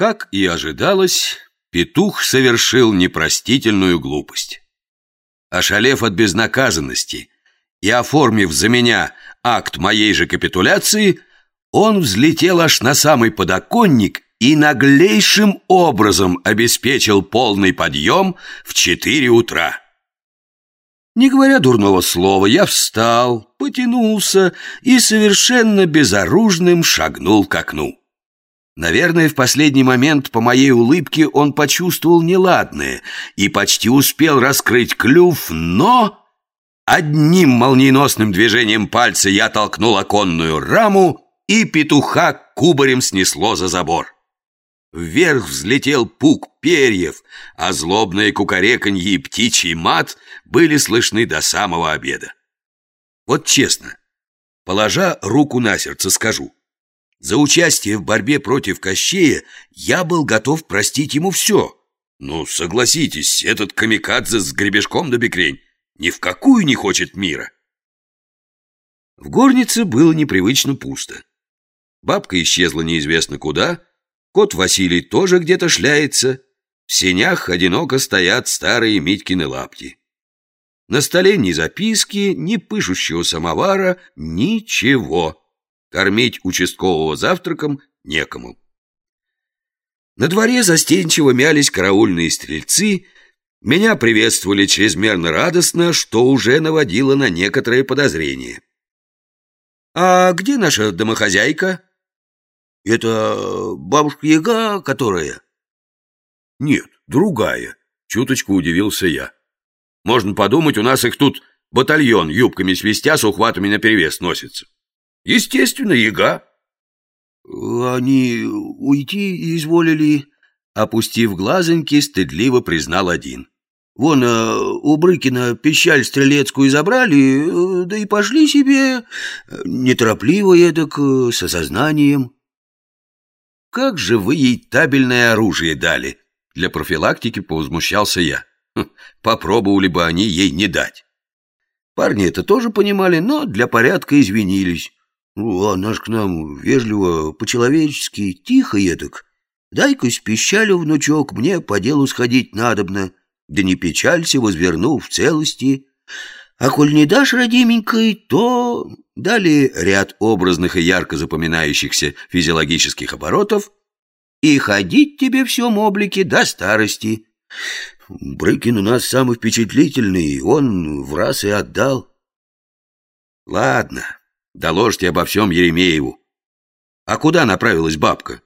Как и ожидалось, петух совершил непростительную глупость. Ошалев от безнаказанности и оформив за меня акт моей же капитуляции, он взлетел аж на самый подоконник и наглейшим образом обеспечил полный подъем в четыре утра. Не говоря дурного слова, я встал, потянулся и совершенно безоружным шагнул к окну. Наверное, в последний момент по моей улыбке он почувствовал неладное и почти успел раскрыть клюв, но... Одним молниеносным движением пальца я толкнул оконную раму, и петуха кубарем снесло за забор. Вверх взлетел пук перьев, а злобное кукареканье и птичий мат были слышны до самого обеда. Вот честно, положа руку на сердце, скажу, за участие в борьбе против Кощея я был готов простить ему все. Ну, согласитесь, этот камикадзе с гребешком до бекрень ни в какую не хочет мира. В горнице было непривычно пусто. Бабка исчезла неизвестно куда, Кот Василий тоже где-то шляется. В сенях одиноко стоят старые Митькины лапти. На столе ни записки, ни пышущего самовара, ничего. Кормить участкового завтраком некому. На дворе застенчиво мялись караульные стрельцы. Меня приветствовали чрезмерно радостно, что уже наводило на некоторые подозрения. «А где наша домохозяйка?» Это бабушка Яга, которая? Нет, другая. Чуточку удивился я. Можно подумать, у нас их тут батальон юбками свистя с ухватами наперевес носится. Естественно, Яга. Они уйти изволили, опустив глазоньки, стыдливо признал один. Вон э, у Брыкина пищаль стрелецкую забрали, э, да и пошли себе э, неторопливо эдак, с осознанием. «Как же вы ей табельное оружие дали?» Для профилактики повозмущался я. Хм, попробовали бы они ей не дать. Парни это тоже понимали, но для порядка извинились. Ну, она ж к нам вежливо, по-человечески, тихо едок. Дай-ка спищалю, внучок, мне по делу сходить надобно. Да не печалься, возверну в целости. А коль не дашь, родименькой, то... Далее ряд образных и ярко запоминающихся физиологических оборотов и ходить тебе всем облике до старости. Брыкин у нас самый впечатлительный, он в раз и отдал. Ладно, доложьте обо всем Еремееву. А куда направилась бабка?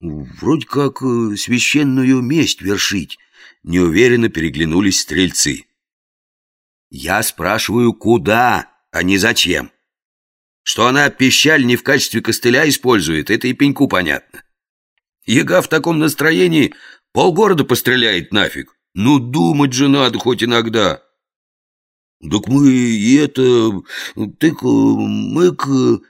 Вроде как э, священную месть вершить, неуверенно переглянулись стрельцы. Я спрашиваю, куда, а не зачем. Что она пищаль не в качестве костыля использует, это и пеньку понятно. Яга в таком настроении полгорода постреляет нафиг. Ну, думать же надо хоть иногда. Так мы и это... Так мы к...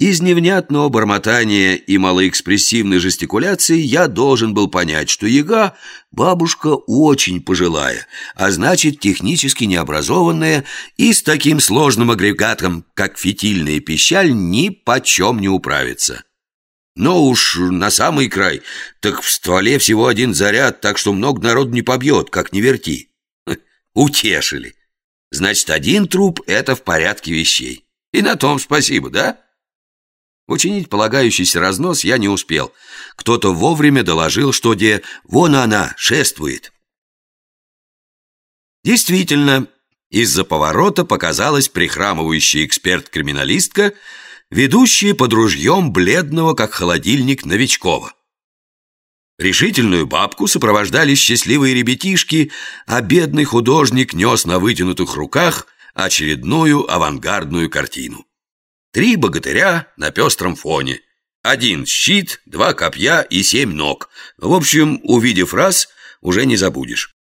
Из невнятного бормотания и малоэкспрессивной жестикуляции я должен был понять, что яга – бабушка очень пожилая, а значит технически необразованная и с таким сложным агрегатом, как фитильная пищаль, ни почем не управится. Но уж на самый край, так в стволе всего один заряд, так что много народу не побьет, как не верти. Утешили. Значит, один труп – это в порядке вещей. И на том спасибо, да? Учинить полагающийся разнос я не успел. Кто-то вовремя доложил, что где вон она шествует. Действительно, из-за поворота показалась прихрамывающая эксперт-криминалистка, ведущая под ружьем бледного, как холодильник, Новичкова. Решительную бабку сопровождали счастливые ребятишки, а бедный художник нес на вытянутых руках очередную авангардную картину. Три богатыря на пестром фоне. Один щит, два копья и семь ног. В общем, увидев раз, уже не забудешь.